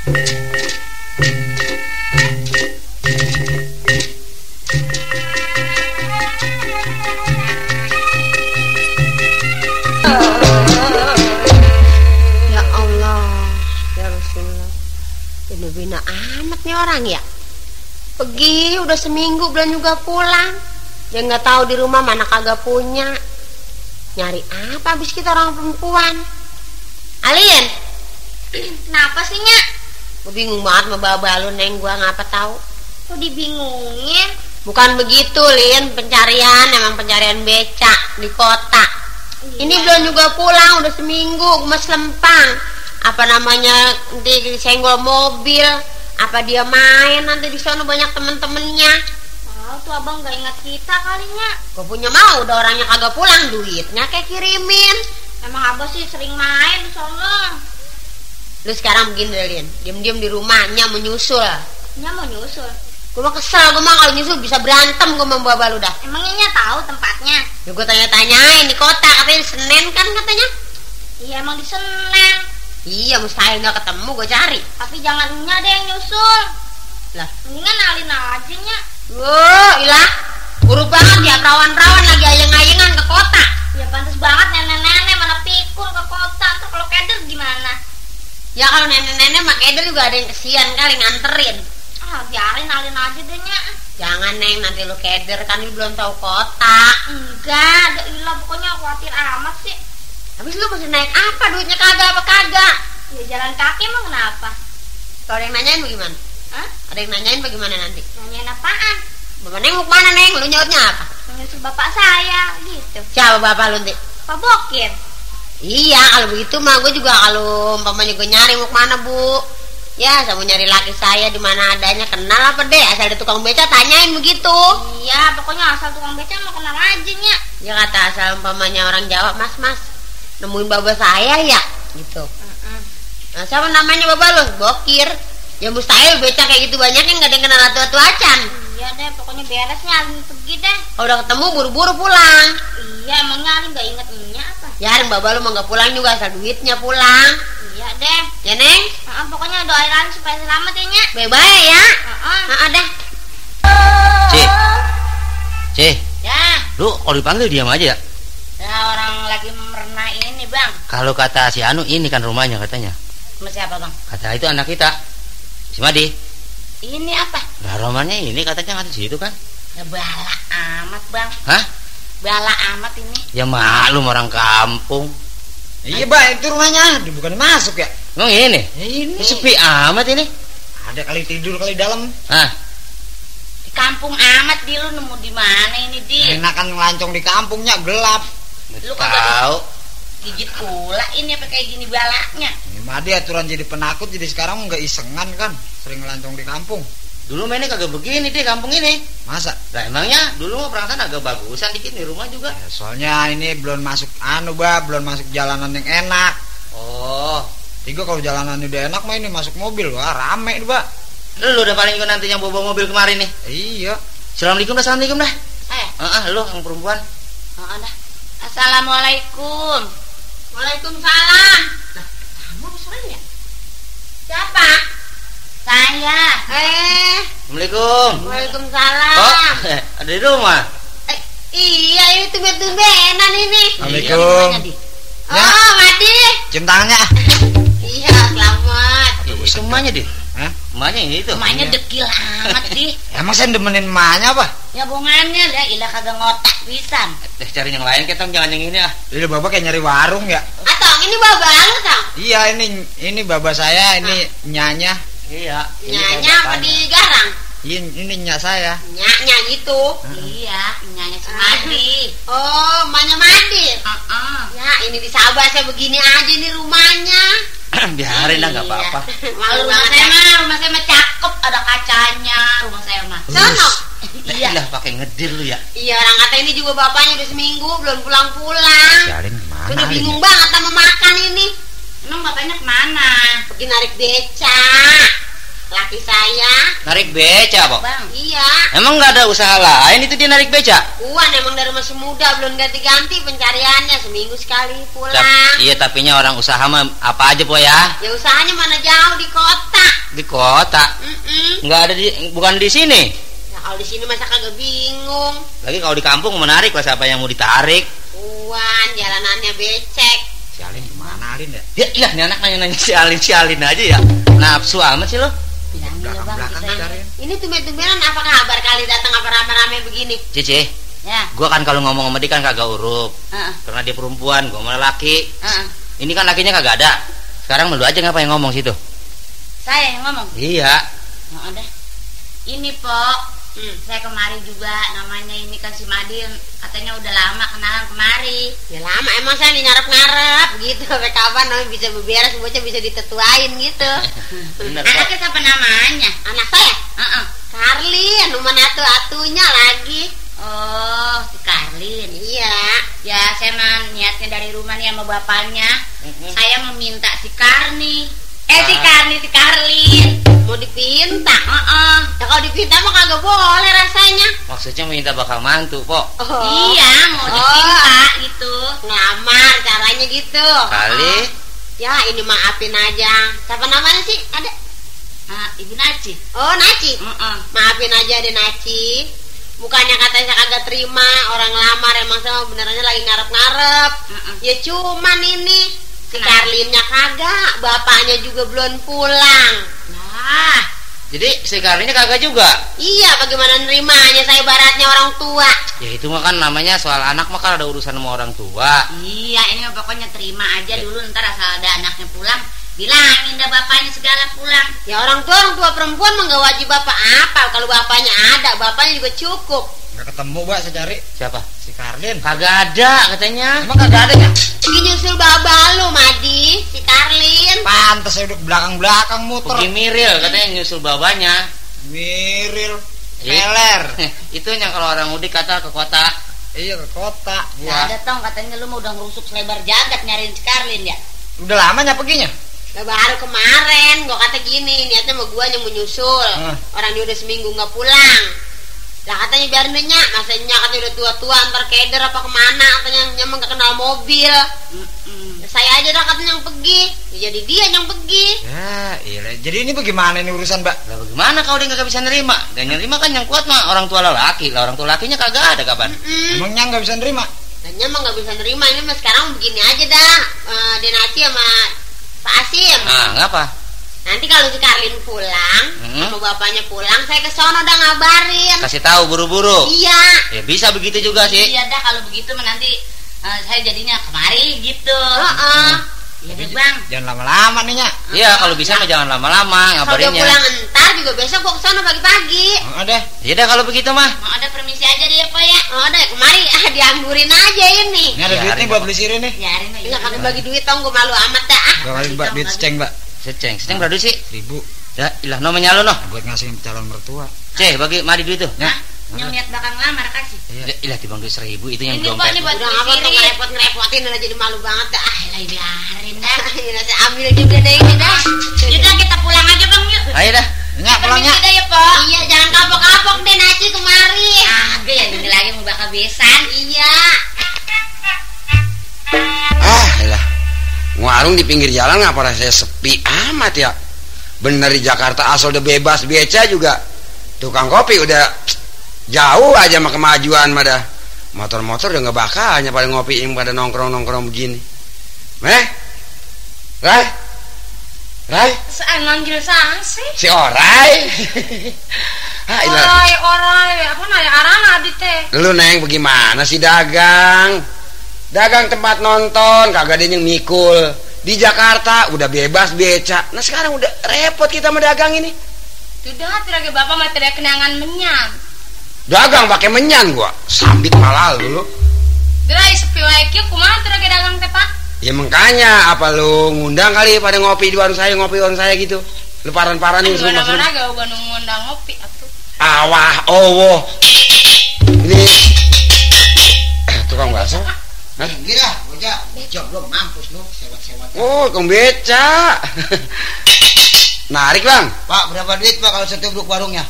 Ya ya Rasulullah. Ini bina amat orang ya. Pergi udah seminggu belum juga pulang. Dia nggak tahu di rumah mana kagak punya. Nyari apa habis kita orang perempuan? Alien, Kenapa sih, Nyak? Gue bingung banget sama baba lu neng gua ngapa tahu. Kok dibingungin? Bukan begitu, Lin. Pencarian emang pencarian becak di kota. Ini Iya. belum juga pulang, udah seminggu, mas lempang. Apa namanya, di senggol mobil. Apa dia main nanti di sana banyak temen-temennya. Tahu tuh abang gak ingat kita kali, Nyak. Gue punya mau, udah orangnya kagak pulang, duitnya kayak kirimin. Emang abang sih sering main di sana. Lu sekarang begini Lin. Diem-diem di rumahnya menyusul. Nyak mau nyusul. Gue mah kesel, gue mah kalau nyusul bisa berantem gue sama bapak lu dah. Emangnya tahu tempatnya? Ya gue tanya-tanyain di kota, katanya Senen kan katanya. Iya emang di Senen. Iya, mustahil nggak ketemu, gue cari. Tapi jangan Nyak deh yang nyusul. Lah, Mendingan alin aja, Nyak. Wuh, ilah. Buru banget ya perawan-perawan lagi ayeng-ayengan ke kota. Ya pantas banget nenek-nenek mana pikul ke kota. Ntar kalau keder gimana? Ya kalau nenek-nenek mak Eder juga ada yang kesian kali nganterin. Ah, biarin alin aja deh, Nyak. Jangan neng nanti lu keder kan lu belum tahu kota. Enggak, ada ilah pokoknya khawatir amat sih. Habis lu mesti naik apa duitnya kagak apa kagak? Ya jalan kaki emang kenapa? Kalau ada yang nanyain bagaimana? Hah? Ada yang nanyain bagaimana nanti? Nanyain apaan? Bapak neng mau ke mana neng? Lu nyautnya apa? Menyusul bapak saya, gitu. Siapa bapak lu nanti? Pak Bokir. Iya kalau begitu mah gue juga kalau umpamanya gue nyari mau ke mana bu? Ya saya mau nyari laki saya di mana adanya kenal apa deh asal ada tukang beca tanyain begitu. Iya, pokoknya asal tukang beca mau kenal aja, Nyak. Ya kata asal umpamanya orang Jawa mas mas nemuin baba saya ya gitu. Mm-mm. Nah siapa namanya baba lu? Bokir. Ya mustahil beca kayak gitu banyaknya nggak ada yang kenal atu-atu acan. Iya deh, pokoknya beresnya Alin pergi deh. Kalau udah ketemu buru-buru pulang. Iya, emangnya Alin gak inget Nyak apa? Ya baba lu mau nggak pulang juga asal duitnya pulang. Iya deh. Ya neng, Heeh, pokoknya doain Alin supaya selamat ya, Nyak. bye-bye ya. Heeh. Nah, ada. Cih, Cih, Ya, lu kalau dipanggil diam aja ya. ya orang lagi merenah ini bang. Kalau kata si Anu ini kan rumahnya katanya. Sama siapa bang? Kata itu anak kita. Si Madi. Ini apa? Nah, rumahnya ini katanya ada di situ kan. Ya bala amat bang. Hah? Bala amat ini. Ya maklum orang kampung. Iya bang, itu rumahnya, bukan masuk ya? Emang ini? Ya ini. Ini sepi amat ini. Ada kali tidur kali dalam. Hah? Di kampung amat di lu nemu di mana ini di? Enakan ngelancong di kampungnya gelap. Lu kagak Tahu. gigit pula ini apa kayak gini balaknya? Ya, Madi aturan jadi penakut jadi sekarang nggak isengan kan, sering ngelancong di kampung. Dulu mainnya kagak begini deh kampung ini. Masa? Lah emangnya dulu mah perasaan agak bagusan dikit di rumah juga. Ya, soalnya ini belum masuk anu bah, belum masuk jalanan yang enak. Oh, Tiga kalau jalanan udah enak mah ini masuk mobil wah rame nih bah. lu udah paling ikut nanti yang bawa mobil kemarin nih. Iya. Assalamualaikum dah, assalamualaikum dah. Eh, Ah, ah, lu yang perempuan. oh, ada. Assalamualaikum. Waalaikumsalam. Nah, kamu apa suaranya? Siapa? Saya. Eh, Assalamualaikum. Waalaikumsalam. Oh, ada di rumah. Eh, iya ini tumben-tumbenan ini. Assalamualaikum. Iya, Di. Oh, Madi. Cium tangannya. ah. Iya, selamat. Itu emaknya deh. Hah? Emaknya ini tuh. Mainnya dekil amat di. Emang saya demenin emaknya apa? Ya bongannya lah, ilah kagak ngotak pisan. Eh, cari yang lain ketong jangan yang ini ah. Jadi bapak kayak nyari warung ya? Atau ini bawa lu tau? Iya ini ini baba saya ini nyanya. Iya. ini Nyanya apa di garang? Ini ini nyak saya. Nyanya gitu. Iya, nyanya si Madi. Oh, emaknya Madi. Ya, ini di Sabah saya begini aja nih rumahnya. Biarin lah nggak Iya. apa-apa. Malu rumah saya mah, rumah saya mah cakep, ada kacanya rumah saya mah. Sono. Iya lah pakai ngedir lu ya. Iya, orang kata ini juga bapaknya udah seminggu belum pulang-pulang. Biarin ke mana? Udah bingung banget sama makan ini. Emang bapaknya ke mana? Pergi narik beca. Laki saya. Narik beca, Pak. Bang. Iya. Emang nggak ada usaha lain itu dia narik beca? Puan emang dari masih muda belum ganti-ganti pencariannya seminggu sekali pulang. Tap- iya, tapinya orang usaha mah apa aja, Po ya? Ya usahanya mana jauh di kota. kota. Mm-mm. Nggak ada di bukan di sini. Ya kalau di sini masa kagak bingung. Lagi kalau di kampung menarik lah siapa yang mau ditarik. Puan jalanannya becek. Si Alin gimana Alin ya? Ya iya nih anak nanya-nanya si Alin si Alin aja ya. Nafsu amat sih lo. Belakang-belakang kita cari. Ini tumben-tumbenan apa kabar kali datang apa rame-rame begini? Cici, Ya gua kan kalau ngomong sama dia kan kagak urup. Heeh, Karena dia perempuan, gua malah laki. heeh. Ini kan lakinya kagak ada. Sekarang lu aja ngapain ngomong situ? Saya yang ngomong Iya. Nggak ada Ini Pok Hmm. Saya kemari juga namanya ini kan si Madin Katanya udah lama kenalan kemari Ya lama emang saya nih ngarep-ngarep gitu sampai kapan namanya bisa beberes bocah bisa ditetuain gitu. Anaknya siapa namanya? Anak saya Heeh. Karlin, rumah atu-atunya lagi. Oh si Karlin Iya. Ya saya mah niatnya dari rumah nih sama bapaknya. Saya meminta si Karni Eh si Ah. Karni, si Karlin Mau dipinta. Heeh. Ya kalau dipinta mah kagak boleh rasanya. Maksudnya minta bakal mantu, Pok. Oh. Iya mau Oh. gitu Ngelamar caranya gitu. Kali Ya ini maafin aja. Siapa namanya sih? Ada. Ah, Ibu Naci Oh Naci. Heeh. Maafin aja deh Naci. Bukannya katanya saya kagak terima orang lamar emang saya benerannya lagi ngarep-ngarep. Heeh. Ya cuman ini si Kenapa? Karlinnya kagak, bapaknya juga belum pulang. Nah Jadi si Karlinya kagak juga. Iya, bagaimana nerimanya saya baratnya orang tua. Ya itu mah kan namanya soal anak mah kan ada urusan sama orang tua. Iya ini mah pokoknya terima aja dulu ntar asal ada anaknya pulang bilangin dah bapaknya segala pulang. Ya orang tua orang tua perempuan mah nggak wajib bapak apa kalau bapaknya ada, bapaknya juga cukup. Gak ketemu mbak saya cari Siapa? si Karlin. Kagak ada katanya. Emang kagak ada ya? Lagi nyusul baba lu, Madi, si Karlin. Pantes saya duduk belakang-belakang muter. Pergi Miril katanya nyusul babanya. Miril. Keler. itu yang kalau orang mudik kata ke kota. Iya ke kota. Ya. ada tong katanya lu mau udah ngerusuk selebar jagat nyariin si Karlin ya. Udah lama nyapa perginya? Lah baru kemarin gua kata gini, niatnya mau gua yang menyusul. Hmm. Orang dia udah seminggu nggak pulang. Lah katanya deh nyak, masa nyak katanya udah tua-tua antar keder apa ke mana katanya nyak mah nggak kenal mobil. Mm-mm. Saya aja dah katanya yang pergi. Ya, jadi dia yang pergi. Ya, iya. Jadi ini bagaimana ini urusan mbak? Lah bagaimana kalau dia nggak bisa nerima? Dan nerima kan yang kuat mah orang tua lelaki. Lah orang tua lakinya kagak ada kapan. Mm-mm. Emangnya nggak bisa nerima? Dan nyak mah nggak bisa nerima ini mah sekarang begini aja dah. Eh, Denasi sama Pak Asim. Ah, ngapa? Nanti kalau si Karlin pulang, Hmm. sama bapaknya pulang, saya ke sono dah ngabarin. Kasih tahu buru-buru. Iya. Ya bisa begitu juga sih. Iya dah kalau begitu mah nanti eh, saya jadinya kemari gitu. Heeh. Iya deh bang. Jangan lama-lama nih nyak. Iya, kalau bisa mah jangan lama-lama Kalau dia ngabarinnya. pulang entar juga besok gua ke sono pagi-pagi. Oh, deh. Ya udah kalau begitu mah. Mau ada permisi aja deh ya pak ya. Oh, deh kemari ah dianggurin aja ini. Ini ada Ya, duit nih buat beli sirih nih. Lah. Enggak kan bagi duit tong gua malu amat dah. ah. Gak kali mbak duit seceng mbak. Seceng, seceng berapa duit sih? Seribu. Ya, ilah nomornya lo noh. Buat ngasih calon mertua. Ceh, bagi mari duit tuh. Hah? Yang niat bakal ngelamar kasih. Ya, ilah timbang duit seribu itu yang dompet. ini buat- Udah ngapa tuh sendiri. ngerepot-ngerepotin udah jadi malu banget dah. Ah, Alah biarin dah. Saya ambil juga deh ini dah. Yaudah kita pulang aja bang yuk. Ayo dah. Nyak pulang nyak. Permisi dah ya pak. Iya, jangan kapok-kapok deh Naci kemari. Agak ya ini lagi mau bakal besan. Iya. Ah, lah. Warung di pinggir jalan ngapa rasanya sepi amat ya? Bener di Jakarta asal udah bebas beca juga. Tukang kopi udah jauh aja sama kemajuan mah dah. Motor-motor udah nggak bakalnya pada ngopi yang pada nongkrong-nongkrong begini. Meh? Rai? Rai? Saya manggil sang sih. Si Orai? Orai, orai, apa nanya arana di teh? Lu neng bagaimana sih dagang? Dagang tempat nonton, kagak ada yang mikul. Di Jakarta udah bebas beca. Nah sekarang udah repot kita mendagang ini. Sudah, tidak bapak tidak kenangan menyan. Dagang pakai menyan gua. Sambit malal dulu. Gerai sepi wae kieu kumaha teu dagang teh pak? Ya makanya apa lu ngundang kali pada ngopi di warung saya, ngopi warung saya gitu. Lu paran-paranin Anu semua mana gak uga ngundang ngopi atuh. Awah, owo. Ini tukang bakso. Gila, bocah. Beca belum mampus lu sewat-sewat. Oh, tukang beca. Narik bang. Pak, berapa duit Pak kalau satu duduk warungnya?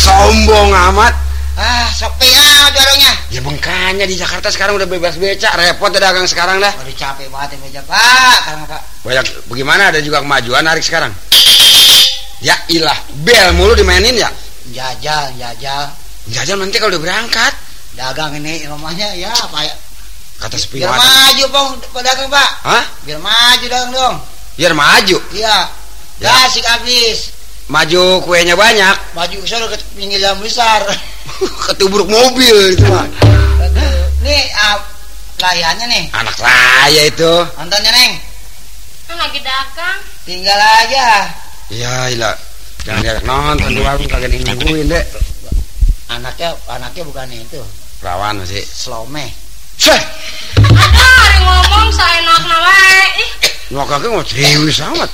Sombong amat. Ah, sepi ah warungnya. Ya makanya di Jakarta sekarang udah bebas beca, repot dagang sekarang dah. Waduh capek banget ya beca Pak. Karena Pak. Banyak bagaimana ada juga kemajuan narik sekarang. Ya ilah, bel mulu dimainin ya. Jajal, jajal. Jajal nanti kalau udah berangkat. Dagang ini namanya ya apa ya? Kata sepi Biar maju bang pedagang pak. Hah? Biar maju dagang dong. Biar maju. Iya. Ya. Kasih habis. Maju kuenya banyak. Maju ke sana ke pinggir jalan besar. Ketubruk mobil itu mah. Nih ah, pelayannya nih. Anak saya itu. Nontonnya neng. Kan lagi dagang. Tinggal aja. Ya ilah. Jangan diajak nonton di warung kagak nungguin deh. Anaknya anaknya bukan itu. Perawan masih. Slome. Seh, Ada hari ngomong seenaknya wae. Ih, nyok kakek mau serius amat.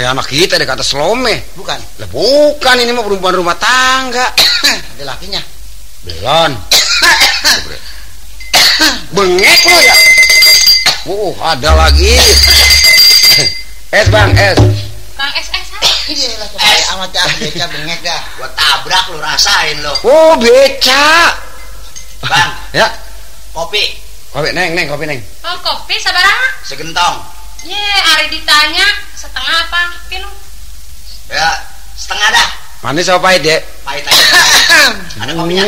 Ya anak kita deh kata selome. Bukan. Lah bukan ini mah perempuan rumah tangga. Ada lakinya. Belon. Bengek lo ya. Uh, ada lagi. Es bang, es. Kang SS apa? Iya amat dah beca bengek dah. Gua tabrak lu rasain lo. Oh beca. Bang, Ya, kopi kopi neng, neng, kopi neng. Oh, kopi sabaraha? segentong. Ye, hari ditanya setengah apa? Pinu. Ya, setengah dah. Manis apa pahit ya? Pahit aja. Ada kopinya?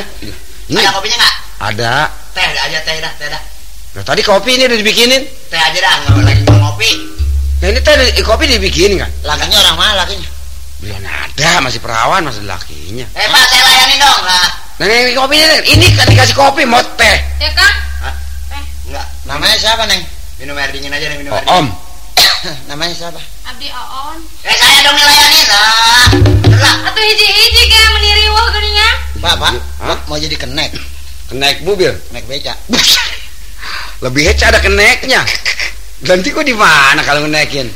Ini Ada kopinya nggak? ada. Teh aja teh dah, teh dah. Nah, tadi kopi ini udah dibikinin. Teh aja dah, nggak lagi mau ngopi. Nah ini tadi eh, kopi dibikin kan? Lakinya orang mana lakinya? Belum ada, masih perawan, masih lakinya. Eh Pak, saya layanin dong lah. Nah ini kopi ini, ini kan dikasih kopi mau teh. Ya kan? Hah? Eh, Enggak, Namanya siapa neng? minum air dingin aja nih, minum Oh, air dingin. om. Namanya siapa? Abdi Oon. Eh saya dong nih layanin lah. Lah. Atau hiji-hiji kayak meniriwah geuninnya. Pak, Pak, Hah? mau jadi kenek, Kenaik mobil. kenek beca. Lebih hece ada keneknya. Ganti kok di mana kalau ngenaikin?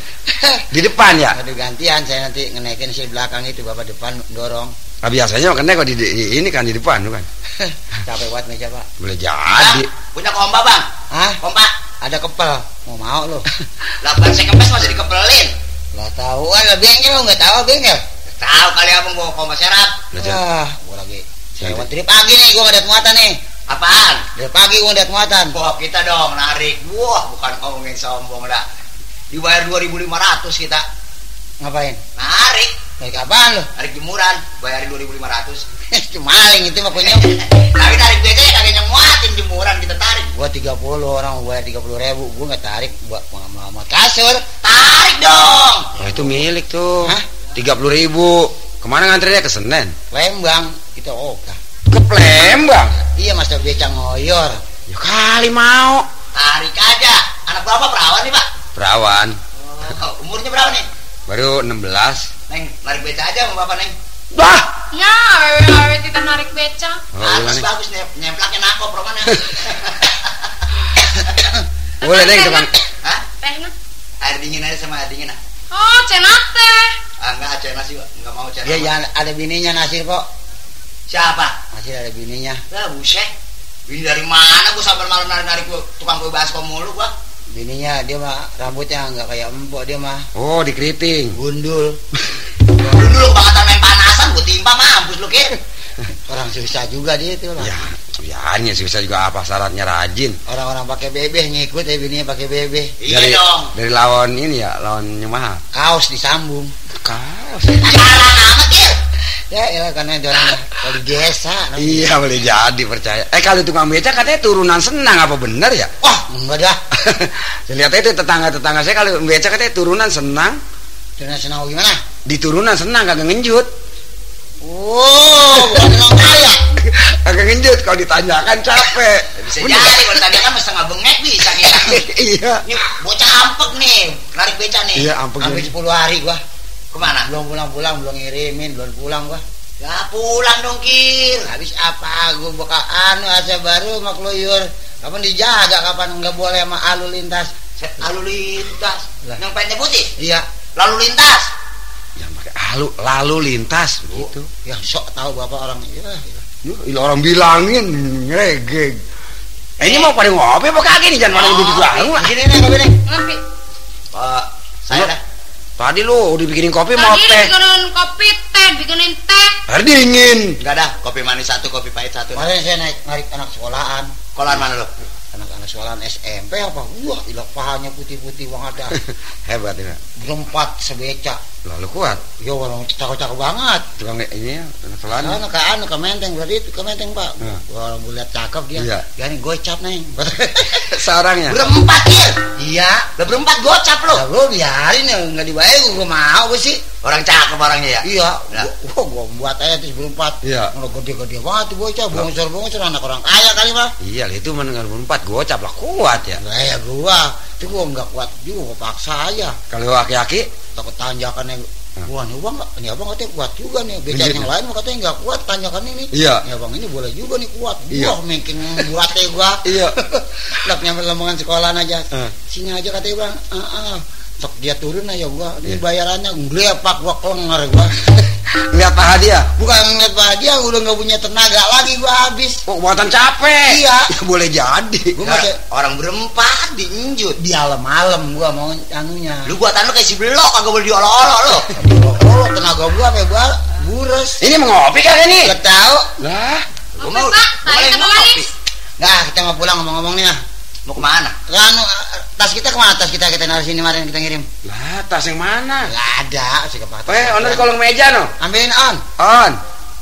Di depan ya? Aduh gantian saya nanti ngenaikin si belakang itu bapak depan dorong. Nah, biasanya kenaik kok di, di- ini kan di depan bukan? Capek buat meja pak. Boleh jadi. punya kompa bang. Hah? Kompa. Ada kepel. Mau mau lo? Lah bang saya kempes masih dikepelin. Lah tahu ah lah bengkel lo nggak tahu bengkel. Tahu kali abang bawa kompa serap. Jadi. Wah, gua lagi. Dari pagi nih gua ada muatan nih. Apaan? Dari pagi gua nggak ada muatan. Wah kita dong narik. Wah bukan ngomongin sombong dah. Dibayar 2.500 kita. Ngapain? Narik. Naik apaan lo? Narik jemuran. Bayarin 2.500. Cuma maling itu mah punya. Tapi narik beca ya kagak nyemuatin jemuran kita tarik. Gua 30 orang bayar 30 ribu. Gua nggak tarik buat muat kasur. Tarik dong. Oh itu milik tuh. Hah? Tiga puluh ribu. Ke mana ngantrinya ke Senen? Lembang itu oka. Ke Plembang. Iya Master Beca ngoyor. Ya kali mau. Tarik aja. Anak berapa perawan nih pak? Perawan. Oh, umurnya berapa nih? Baru 16. Neng, narik beca aja sama bapak neng. Bah. Ya, awe kita narik beca. Oh, bagus gimana? bagus nih, nyemplaknya nakop romana. Boleh neng tukang. Hah? Teh nah. Air dingin aja sama air dingin ah. Oh, cenak teh. Ah, enggak cek nasi, Pak. enggak mau cek. Dia jangan ada bininya Nasir kok. Siapa? Nasir ada bininya. Lah buset. Ini dari mana gua sampai malam narik-narik gua tukang kue baskom mulu gua. Bininya dia mah rambutnya nggak kayak empok dia mah Oh di keriting. gundul. Dulu lu banget main panasan gua timpa mampus lu kir. Orang susah juga dia itu lah. Ya, biarnya susah juga apa syaratnya rajin. Orang-orang pakai bebeh ngikut ya bininya pakai bebeh. Iya dari, dong. Dari lawan ini ya, lawan Nyemaha. Kaos disambung. Kaos. Salah amat. Ya ya karena dia orang kalau desa. Iya boleh jadi percaya. Eh kalau tukang beca katanya turunan senang apa benar ya? Wah enggak dah. lihat itu tetangga-tetangga saya kalau beca katanya turunan senang, Dengan senang gimana? di turunan senang kagak ngenjut. Oh, bukan orang kaya. kagak ngenjut kalau ditanyakan capek. Bisa Bener. jadi kalau tadi kan setengah bengek bisa kita. iya. Ini bocah ampek nih, narik beca nih. Iya, ampun. Hampir 10 hari gua. Ke mana? Belum pulang-pulang, belum ngirimin, belum pulang gua. Ya pulang dong kir. Habis apa gua buka anu aja baru sama keluyur. Kapan dijaga kapan nggak boleh sama alu lintas. Lalu lintas. Lah. Yang pengen putih. Iya, Lalu lintas. Yang pakai lalu lalu lintas begitu. yang sok tahu bapak orang iya. iya. Yuh, orang bilangin ngegeg. Eh, ini mau pada ngopi apa kagak nih jangan pada duduk lah. Sini nih kopi nih. Ngopi. Pak, saya dah. Tadi lu udah bikinin kopi mau Tadi teh. bikinin kopi teh, bikinin teh. Air dingin. Enggak dah, kopi manis satu, kopi pahit satu. Kemarin saya naik narik anak sekolahan. Kolan mana lo? Anak-anak sekolahan SMP apa? Wah, ilah pahanya putih-putih wang ada. Hebat ini. Berempat sebeca. Lalu kuat. Yo orang cakep-cakep banget. Tukang ini ya, celana. Anu ke anu ke menteng berarti itu ke menteng pak. Nah. Kalau gue lihat cakep dia. Iya. Dia nih gocap neng. Seorangnya. berempat ya. Iya. Udah berempat gocap lo. Ya gue biarin ya nggak dibayar gue mau gue sih. Orang cakep orangnya ya. Iya. Nah. Gua, gua buat aja terus berempat. Iya. Gede-gede banget tuh bocah, bongser-bongser anak orang kaya kali mah. Iya, itu mendengar berempat gocap lah kuat ya. Lah ya gua, itu gua nggak kuat juga, gua paksa aja. Kalau laki-laki Takut tanjakan yang Hmm. Wah, nih abang, nih abang katanya kuat juga nih. Bener, yang ya? lain katanya nggak kuat tanjakan ini. Iya. Nih abang ini boleh juga nih kuat. Iya. Wah, makin buatnya gua. Iya. Lak nyampe lembungan sekolah aja. Eh. Sini aja katanya bang. Ah, ah. Sok dia turun aja gua. Ini Iya. bayarannya glepak gua kelengar gua. lihat paha dia. Bukan ngeliat bahagia, udah nggak punya tenaga lagi gua habis. Oh, muatan capek. Iya. Ya, boleh jadi. Gua Nah, masih orang berempat diinjut. di alam-alam gua mau anunya. Lu buatan lu kayak si belok kagak boleh diolok-olok lo. Oh, tenaga gua kayak gua bures. Ini mau ngopi kali nih? Gak tahu. Lah, Gua mau Pak. gua mau ngopi. Nah, kita mau pulang ngomong-ngomong nih. ah. Mau ke mana? Kan tas kita ke mana? Tas kita kita naruh sini kemarin kita ngirim. lah tas yang mana? Gak ada, sih kepat. Eh, on di kolong meja no. Ambilin on. On.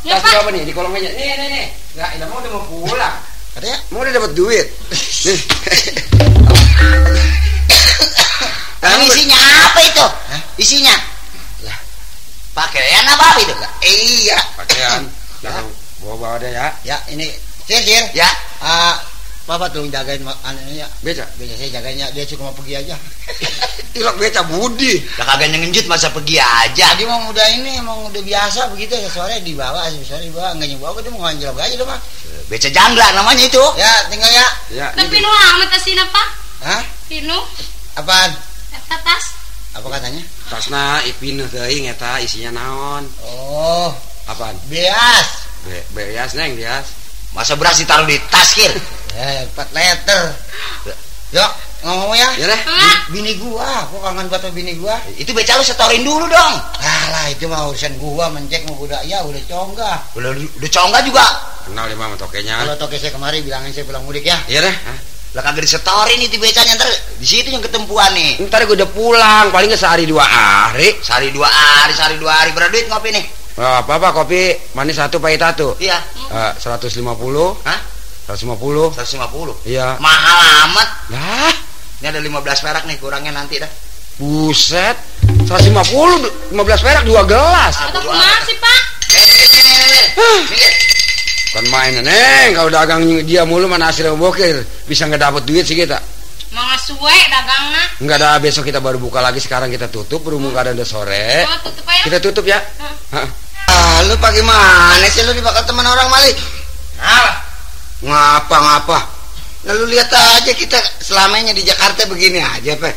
Ya, tas apa nih di kolong meja? Nih, nih, nih. Lah, ini mau udah mau pulang. Katanya Mau udah dapat duit. Nih. Yang isinya apa itu? Isinya? Lah, pakaian apa itu? iya. Pakaian. Lah, bawa-bawa deh ya. Ya, ini Sir, Sir. Ya, Ah, Papa tolong jagain mak- anunya ya. Beca. Biasa saya jagainnya, dia mau pergi aja. Ilok beca budi. lah kagak ngenjut masa pergi aja. Jadi emang udah ini, emang udah biasa begitu ya sore dibawa, sore dibawa, nggak nyebawa, dia mau nganjel aja deh mah. Beca jangla namanya itu. Ya, tinggal ya. Ya. Nah, ini pinu amat tasina, Pak. Hah? Pinu. Apaan? Eta tas. Apa katanya? tasna ipin teuing eta isinya naon? Oh, Apaan? bias. Be beas neng bias. Masa beras ditaruh di tas kir? Ya, 4 liter. Yuk, ngomong ya. Ya deh. Enggak. Bini gua, gua kangen banget sama bini gua. Itu beca lu setorin dulu dong. Ah lah, itu mah urusan gua mencek mau udah ya udah conggah. Udah udah congga juga. Kenal dia mama tokenya. Kalau toke saya kemari bilangin saya pulang mudik ya. Iya deh. Lah kagak disetorin itu becanya ntar di situ yang ketempuan nih. Ntar gue udah pulang, paling nggak sehari dua hari. Sehari dua hari, sehari dua hari berapa duit ngopi nih? Oh, apa apa kopi manis satu pahit satu. Iya. Eh, 150 Hah? 150 150. Iya Mahal amat. Lah Ini ada 15 perak nih, kurangnya nanti dah. Buset 150 15 perak dua gelas Atau kumaha sih, Pak? Eh. Kan main neng Kalau dagang dia mulu mana hasil bokir Bisa nggak dapet duit sih kita Mga suwe dagangna. Nggak ada besok kita baru buka lagi Sekarang kita tutup berhubung keadaan udah sore Oh, tutup aja. Kita tutup ya. Hah. Ah, lu bagaimana sih lu dibakar teman orang malik? Apa? Ngapa ngapa? Lalu lihat aja kita selamanya di Jakarta begini aja, Pak.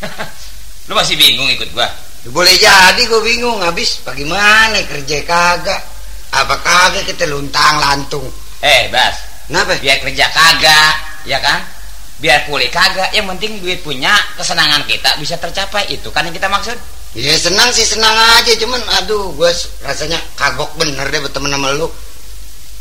Lu masih bingung ikut gua? Boleh jadi gue bingung habis bagaimana kerja kagak. Apa kagak kita luntang lantung. Eh, Bas. Kenapa? Biar kerja kagak, ya kan? Biar pulih kagak, yang penting duit punya, kesenangan kita bisa tercapai. Itu kan yang kita maksud. Ya senang sih senang aja cuman aduh gue rasanya kagok bener deh berteman sama lu.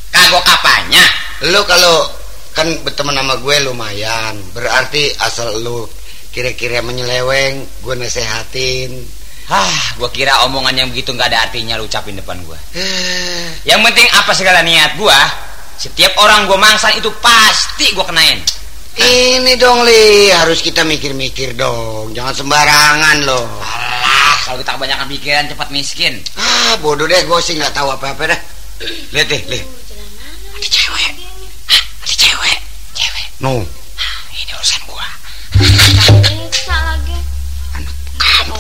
Kagok apanya? Lu kalau kan berteman sama gue lumayan berarti asal lu kira-kira menyeleweng gue nasehatin Hah, gua kira omongan yang begitu nggak ada artinya lu ucapin depan gua. Eh, Yang penting apa segala niat gua, setiap orang gua mangsa itu pasti gua kenain. Ini dong li harus kita mikir-mikir dong jangan sembarangan loh Alah, kalau kita kebanyakan pikiran cepat miskin. ah bodoh deh gue sih nggak tahu apa-apa dah lihat deh lihat Ada cewek. Hah, ada cewek. Cewek. no Hah, ini urusan gua. Bisa lagi.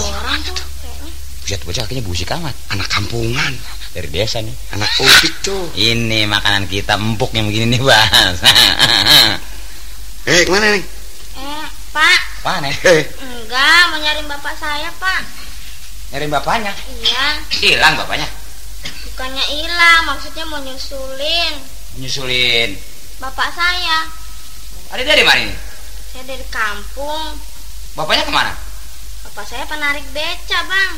orang tuh Buset bocah kayaknya busik amat. anak kampungan Dari desa nih. anak ubik tuh Ini makanan kita empuk yang begini nih, Bas. eh ke mana nih Eh, Pak. Mana? eh Enggak, mau nyariin bapak saya, Pak. Nyariin bapaknya. Iya, Hilang bapaknya. bukannya hilang, maksudnya mau nyusulin Nyusulin. bapak saya. Ada dari mana ini? Saya dari kampung. Bapaknya ke mana? Bapak saya penarik beca, Bang.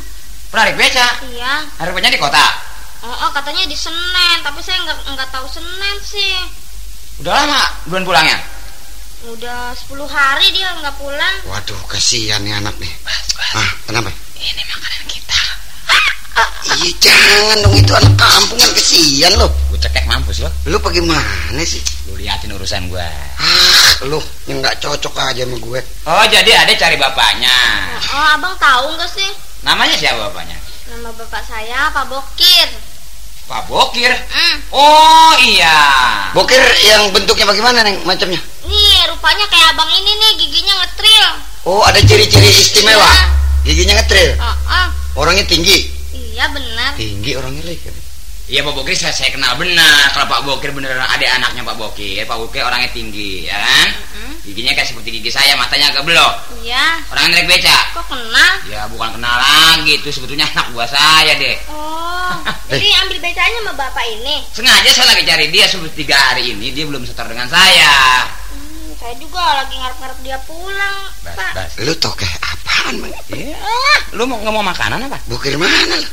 Penarik beca. Iya. Becanya di kota. Oh, oh, katanya di Senen, tapi saya nggak nggak tahu Senen sih. Udah lama bulan pulangnya. Udah 10 hari dia nggak pulang. waduh kasihan nih anak nih ah kenapa Ini makanan kita. Iya jangan dong itu anak kampung kan kesian lo. Gue cekek mampus lo. Lu pergi mana sih? Lu liatin urusan gua. Ah, lu yang nggak cocok aja sama gue. Oh jadi ada cari bapaknya. Oh, abang tahu nggak sih? Namanya siapa bapaknya? Nama bapak saya Pak Bokir. Pak Bokir. Hmm. Oh iya. Bokir yang bentuknya bagaimana neng macamnya? Nih, rupanya kayak abang ini nih, giginya ngetril. Oh ada ciri-ciri istimewa. Iya. Giginya ngetril. Oh, oh. Orangnya tinggi. Iya benar. Tinggi orangnya lagi. Iya Pak Bokir saya, saya kenal benar. Kalau Pak Bokir beneran adik anaknya Pak Bokir. Pak Bokir orangnya tinggi, ya kan? Mm-mm. Giginya kayak seperti gigi saya, matanya agak belok. Iya. Orangnya naik beca. Kok kenal? Ya bukan kenal lagi, itu sebetulnya anak buah saya deh. Oh, jadi ambil becanya sama bapak ini. Sengaja saya lagi cari dia sebelum tiga hari ini dia belum setor dengan saya. Hmm, saya juga lagi ngarep-ngarep dia pulang, Bas, Pak. bas. Lu tau kayak apaan bang? Iya. Lu mau nggak mau makanan apa? Bokir mana lu?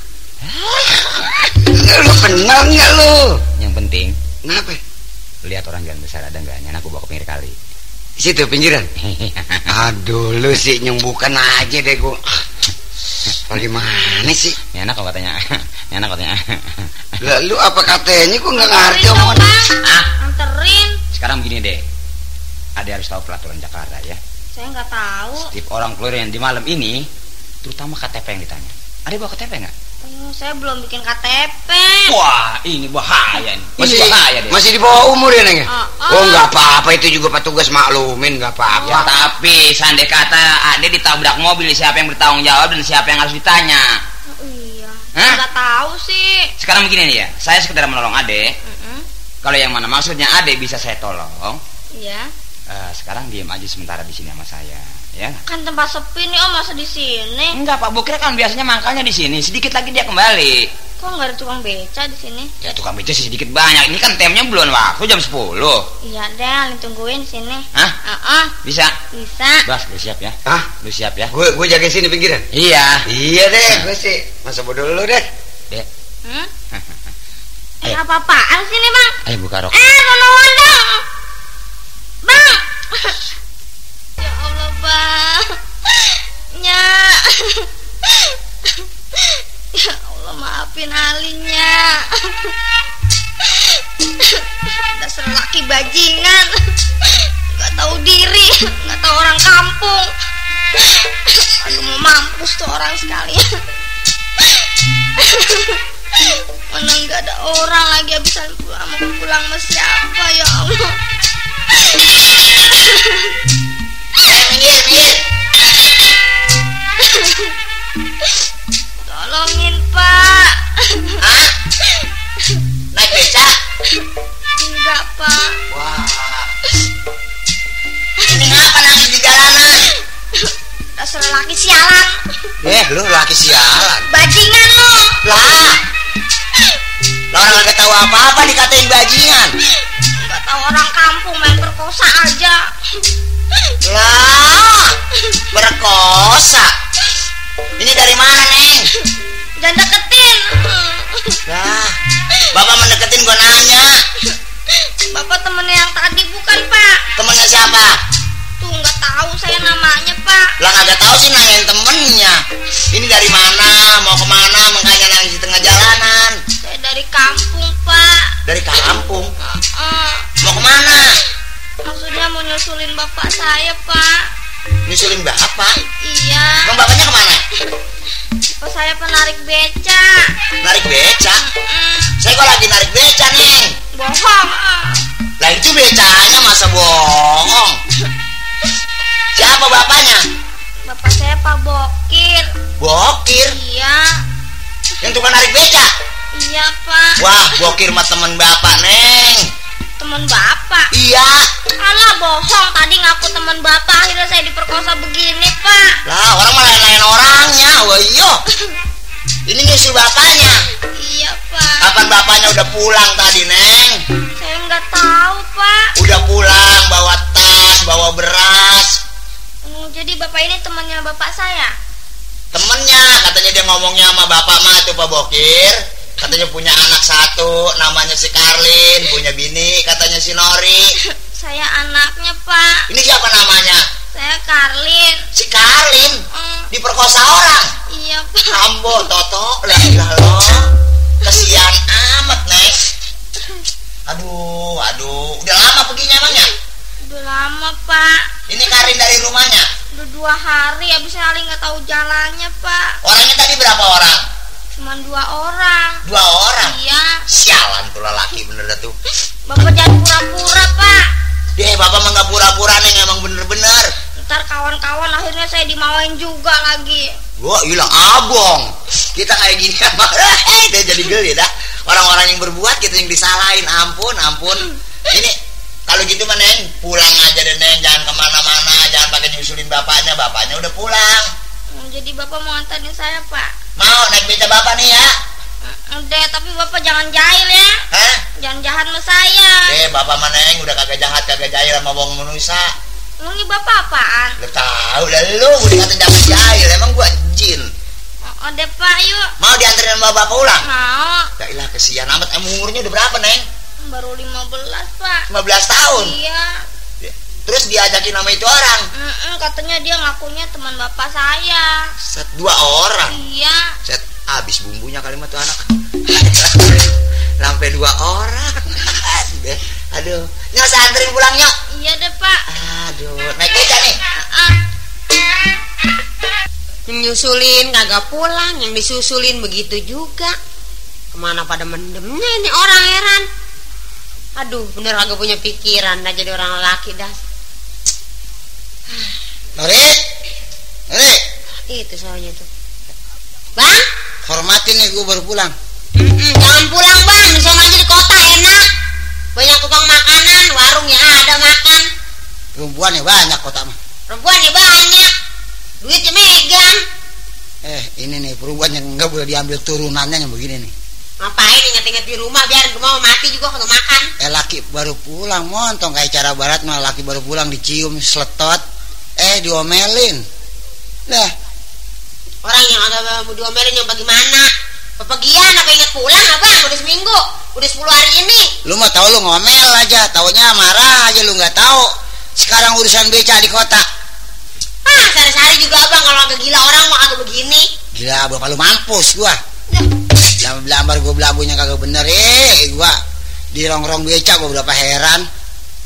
Lu kenal nggak lu? Yang penting Kenapa? lihat orang jalan besar ada nggak? Nyana aku bawa ke pinggir kali. Situ pinggiran. Aduh lu sih nyembuhkan aja deh gua. Bagaimana sih? Nyana kau katanya. Nyana katanya. Lah, lu apa katanya gua nggak ngerti omongan. Ah, Anterin. sekarang begini deh. Ade harus tahu peraturan Jakarta ya. Saya nggak tahu. Tip orang keluar yang di malam ini, terutama KTP yang ditanya. Ada bawa KTP nggak? Oh, saya belum bikin KTP. Wah, ini bahaya nih. Ini Masih bahaya deh. masih di bawah umur ya neng ya? Oh, oh. Oh nggak apa-apa itu juga petugas maklumin nggak Ya, apa-apa. tapi sandai kata Ade ditabrak mobil, siapa yang bertanggung jawab dan siapa yang harus ditanya? Oh, iya. Hah? Saya nggak tahu sih. Sekarang begini nih ya, saya sekedar menolong Ade. Mm-mm. Kalau yang mana maksudnya Ade bisa saya tolong. Iya. Eh, sekarang diem aja sementara di sini sama saya, ya. Kan tempat sepi nih, Om, masa di sini? Enggak Pak Bokir kan biasanya mangkalnya di sini. Sedikit lagi dia kembali. Kok nggak ada tukang beca di sini? Ya tukang beca sih sedikit banyak. Ini kan temnya belum waktu jam 10 Iya deh, ditungguin di sini. Hah? Ah, Bisa? bisa. Bas, lu siap ya? Hah? Lu siap ya? Gue gue jaga sini pinggiran. Iya. Iya deh, gue sih masa bodoh lu deh. Dek, Hmm? Ayo. Apa apaan sih nih, Bang? ayo buka rok. Eh, tolongan dong. Bang. Bang. Nya. ya Allah, maafin Alinya. Dasar laki bajingan. Gak tahu diri, gak tahu orang kampung. Aduh, mau mampus tuh orang sekali. Mana nggak ada orang lagi habisan pulang mau pulang sama siapa ya Allah. Minggir Tolongin Pak. Hah? naik beca Enggak Pak. wah ini ngapa nangis di jalanan Dasar laki sialan. Eh, lu laki sialan. Bajingan lo. lah lah orang nggak tahu apa-apa dikatain bajingan Enggak tahu orang kampung main perkosa aja. Lah berkosa ini dari mana neng? Jangan deketin. lah bapak mendeketin gua nanya. Bapak temennya yang tadi bukan Pak. temennya siapa? Tuh nggak tahu saya namanya Pak. lah nggak tahu sih nanyain temennya. Ini dari mana? Mau ke mana? Makanya nangis di tengah jalanan. Saya dari kampung Pak. dari kampung? Eh, mau ke mana maksudnya mau nyusulin bapak saya Pak. nyusulin bapak Iya. emang bapaknya ke mana Bapak saya penarik beca. narik beca Mm, saya kok lagi narik beca neng bohong. ah. lah itu becanya masa bohong siapa bapaknya Bapak saya Pak Bokir. bokir Iya. yang tukang narik beca Iya Pak. wah bokir mah temen bapak neng Teman bapak. iya Alah bohong. Tadi ngaku teman bapak. Akhirnya saya diperkosa begini Pak. lah orang malah lain orangnya wah iyo ini nyusul bapaknya Iya Pak. kapan bapaknya udah pulang tadi neng Saya nggak tahu Pak. udah pulang bawa tas bawa beras Oh, jadi bapak ini temannya bapak saya. temennya katanya dia ngomongnya sama bapak mah tuh Pak Bokir katanya punya anak satu namanya si Karlin punya bini katanya si Nori. Saya anaknya pak. Ini siapa namanya? Saya Karlin. Si Karlin? Mm. diperkosa orang? Iya pak. Ambo Toto lah lo. Kesian amat nes. Aduh aduh. Udah lama perginya nyamanya? udah lama pak. Ini Karin dari rumahnya? Udah dua hari habis Ali nggak tahu jalannya pak. Orangnya tadi berapa orang? Cuma dua orang. Dua orang. Iya. Sialan tuh lelaki bener dah tuh. Bapak jangan pura-pura pak. Deh, bapak mah nggak pura-pura neng emang bener-bener. Ntar kawan-kawan akhirnya saya dimawain juga lagi. Wah, hilang abong. Kita kayak gini sama dia jadi geli dah. Orang-orang yang berbuat kita yang disalahin. Ampun, ampun. Ini kalau gitu mah neng pulang aja deh neng, jangan ke mana-mana, jangan pakai nyusulin bapaknya. Bapaknya udah pulang. Hmm, Jadi bapak mau antarin saya pak. Mau naik beca bapak nih ya? Udah tapi bapak jangan jahil ya. Hah? Jangan jahat sama saya. Eh, bapak mana neng udah kagak jahat, kagak jahil sama wong manusia. Emangnya bapak apaan? Lu tahu lah lu, gue dikatain jangan jahil, emang gua jin. Oh, deh pak yuk. Mau dianterin sama bapak pulang? Mau. Ya ilah kesian amat, umurnya udah berapa neng? Baru 15 pak. 15 tahun. Iya. Terus diajakin sama itu orang. Mm-mm, katanya dia ngakunya teman bapak saya. Set dua orang. Iya. Set habis bumbunya kalimat tuh anak. Sampai dua orang. Aduh, nyok saya anterin pulang nyok. Iya deh pak. Aduh, naik beca nih. Yang nyusulin kagak pulang, yang disusulin begitu juga. Ke mana pada mendemnya ini orang heran. Aduh, bener kagak punya pikiran dah jadi orang laki dah. Nori, Nori, Itu soalnya tuh. Bang, hormatin nih gue baru pulang. mm-mm, jangan pulang bang, di sana aja di kota enak. Banyak tukang makanan, warungnya ada makan. Perempuan ya banyak kota mah. Perempuannya banyak, duitnya megang. Eh, ini nih perempuan yang nggak boleh diambil turunannya yang begini nih. Ngapain inget-inget di rumah biar rumah mau mati juga kagak makan. Eh laki baru pulang montong kayak cara barat mah laki baru pulang dicium seletot eh diomelin. Nah Orang yang agak mau diomelin yang bagaimana? Pepegian apa inget pulang? Abang? Udah seminggu, udah 10 hari ini. lu mah tahu lu ngomel aja. Taunya marah aja lu nggak tahu. Sekarang urusan beca di kota. Ah, sehari-hari juga abang kalau agak gila orang mau agak begini. gila bapak lu mampus gua. Lambar gua belagunya kagak bener. Eh gua. Di rongrong beca gua berapa heran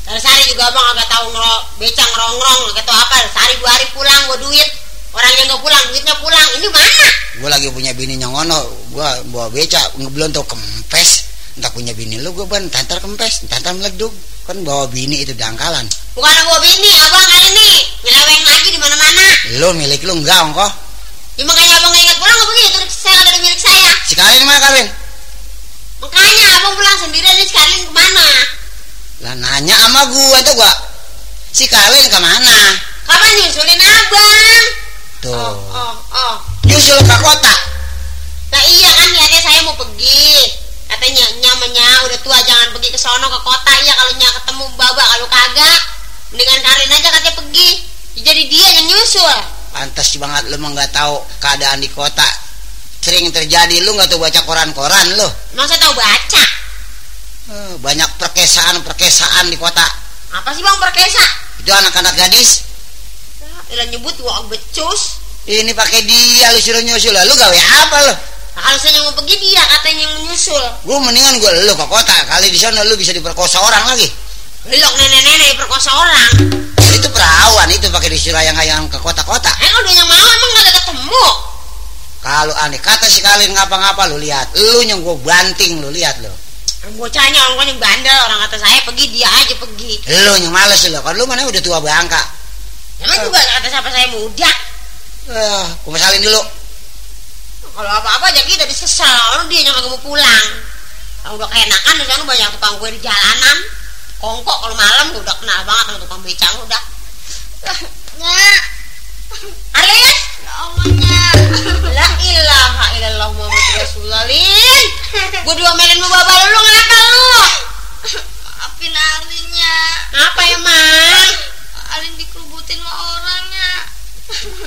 Sehari-hari juga abang agak tahu ngero becang ngerongrong, agak tahu apa. Sehari dua hari pulang gua duit. Orang yang nggak pulang, duitnya pulang. Ini mana? gua lagi punya bini nyongono gua bawa beca belum tau kempes entah punya bini lu gua ban tantar kempes tantar meleduk kan bawa bini itu dangkalan Bukan gua bini, abang kali ini nyeleweng lagi di mana-mana. lu milik lu enggak ongko Ya makanya abang nggak ingat pulang nggak begitu. Saya ada milik saya. si Kalin mana Kalin Makanya abang pulang sendirian ini sekalian ke mana? Lah nanya sama gua tuh gua si Kalin ke mana? Kapan nyusulin abang? tuh. Oh, oh, oh. nyusul ke kota. Nah iya kan niatnya saya mau pergi. Katanya nyamanya udah tua jangan pergi ke sono ke kota. Iya kalau nyak ketemu baba kalau kagak Mendingan Karin aja katanya pergi. Jadi dia yang nyusul. Pantas banget lu mah nggak tahu keadaan di kota. Sering terjadi lu nggak tuh baca koran-koran lu. Saya tahu baca banyak perkesaan perkesaan di kota. Apa sih bang perkesa? itu anak-anak gadis. Ilah nyebut wah becus ini pakai dia lu suruh nyusul. Lu gawe apa lu? Nah kalau saya mau pergi dia katanya yang menyusul. Gua mendingan gua lu ke kota. Kali di sana lu bisa diperkosa orang lagi. Lilok nenek-nenek perkosa orang. Itu perawan itu pakai disuruh ayang-ayang ke kota-kota. Eh udah yang mau emang gak ada ketemu? Kalau aneh kata si Kalin ngapa-ngapa lu lihat. Lu yang gua banting lu lihat lu Bocahnya orang yang bandel Orang kata saya pergi dia aja pergi lu yang males lu kan lu mana udah tua bangka Emang juga kata siapa saya muda eh gua masalin dulu Kalau apa-apa aja kita disesal, orang dia yang mau pulang. Kalau udah keenakan di sana banyak tukang kue di jalanan. Kongkok kalau malam udah kenal banget sama tukang becang udah. Nya. Alin. Ya Allahnya. La ilaha illallah Muhammad Rasulullah Lin. Gua diomelin sama bapak lu ngapa lu? Maafin Alinnya. Apa emang? Alin dikerubutin sama orangnya.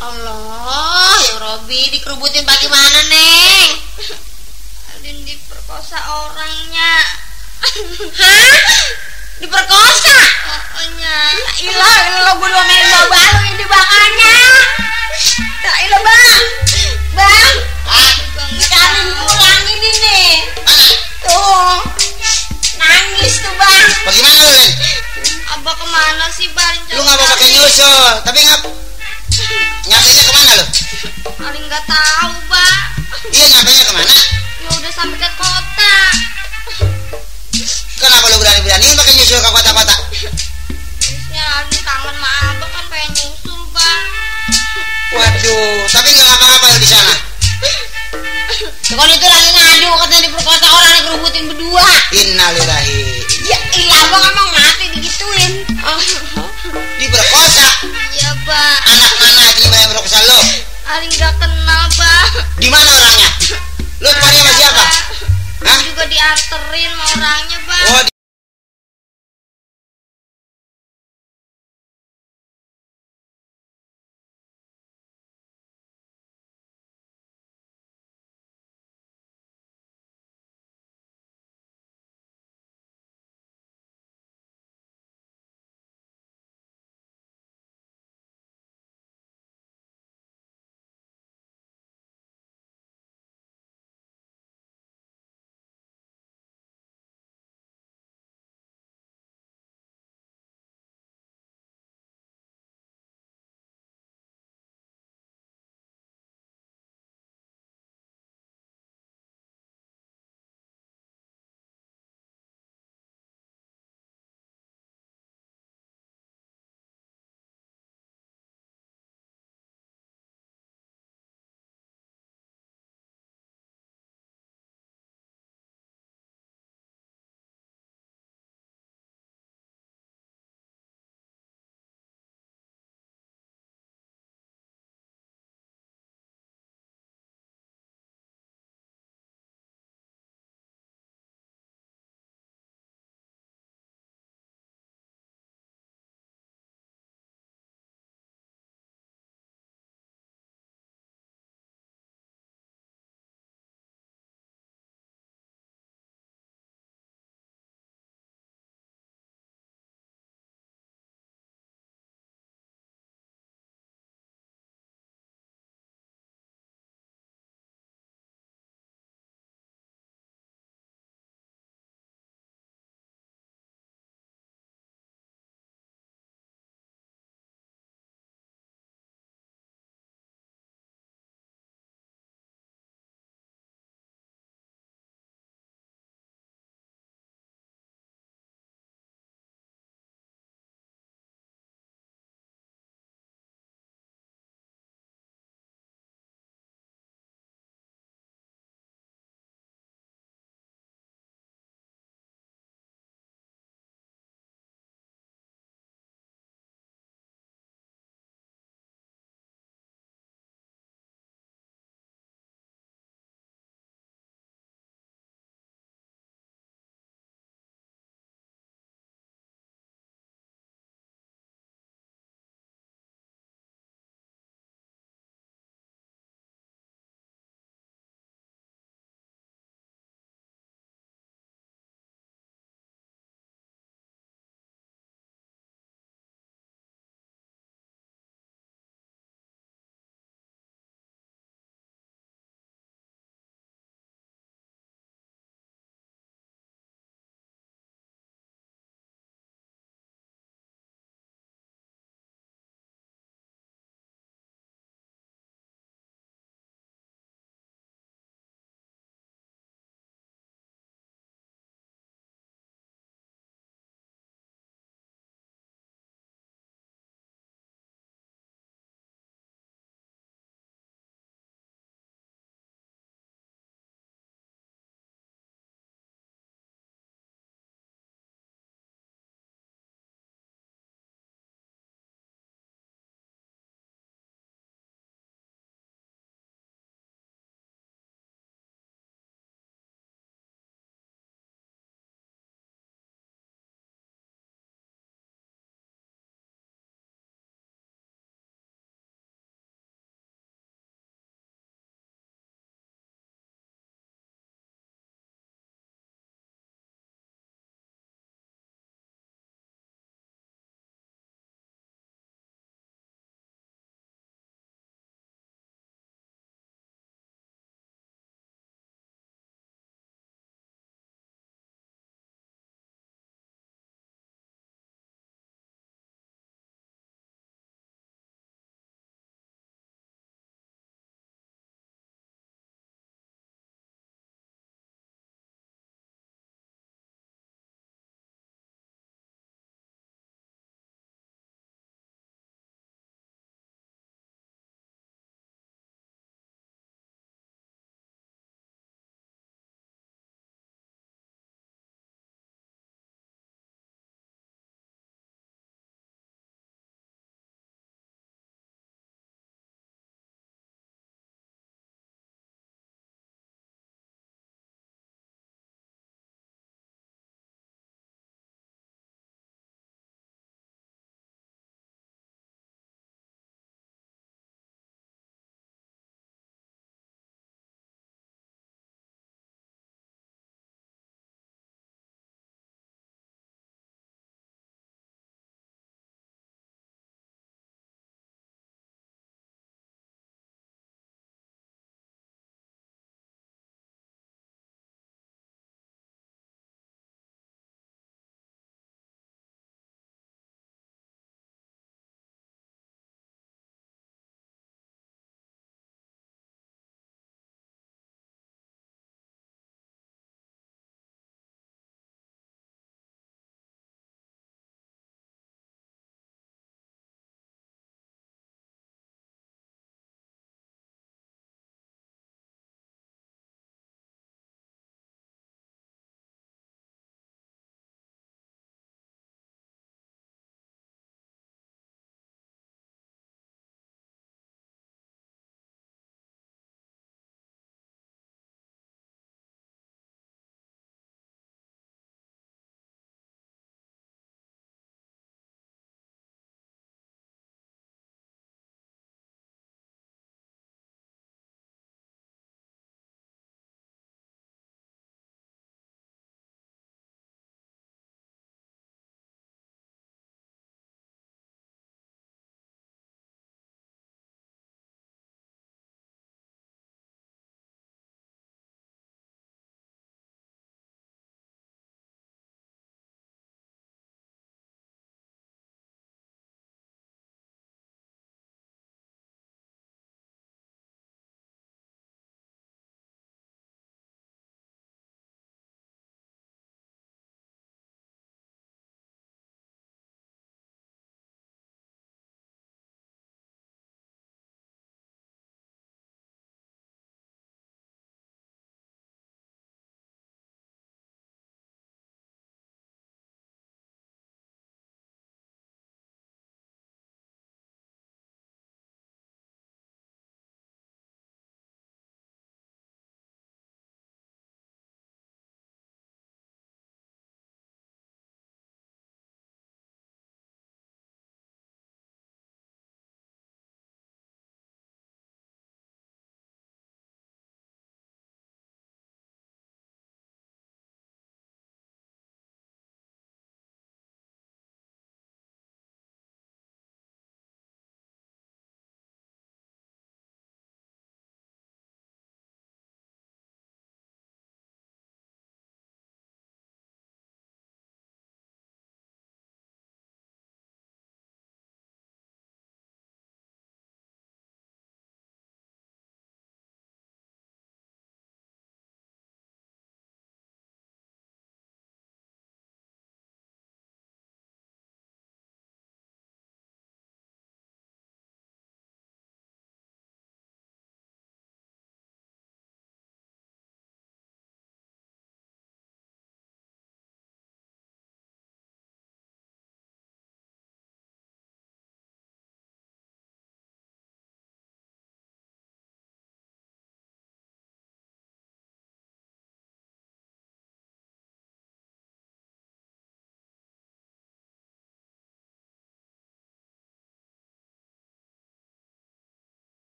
Allah, ya Robi dikerubutin bagaimana, Neng? Alin diperkosa orangnya. Hah? diperkosa! Pokoknya. Ilo ilah gue dua main bawa baru ini bakarnya tak ya, ilah bang. Bang. Ah, Sekali pulang ini. Nih tuh. Nangis tuh bang. Bagaimana nih abah ke mana sih bang? Lu nggak mau pakai nyusul tapi ngap nyapanya ke mana lo paling nggak tahu bang. Iya nyapanya ke mana ah? ya udah sampai ke kota. Kenapa lu berani-beraniin pakai nyusul ke kota-kota? Alin kangen sama abang kan pengen nyusul, Bang. Waduh, tapi nggak ngapa-ngapa lu di sana. Ya, Kalau itu lagi ngadu katanya di perkosa orang lagi ngerubutin berdua. Innalillahi. Ya iya abang emang mati digituin. Oh. Diperkosa. Iya, Pak. Anak mana yang yang berkosa lu? Alin gak kenal, Bang. Di mana orangnya? Lu cari sama siapa? juga dianterin orangnya bang. Oh,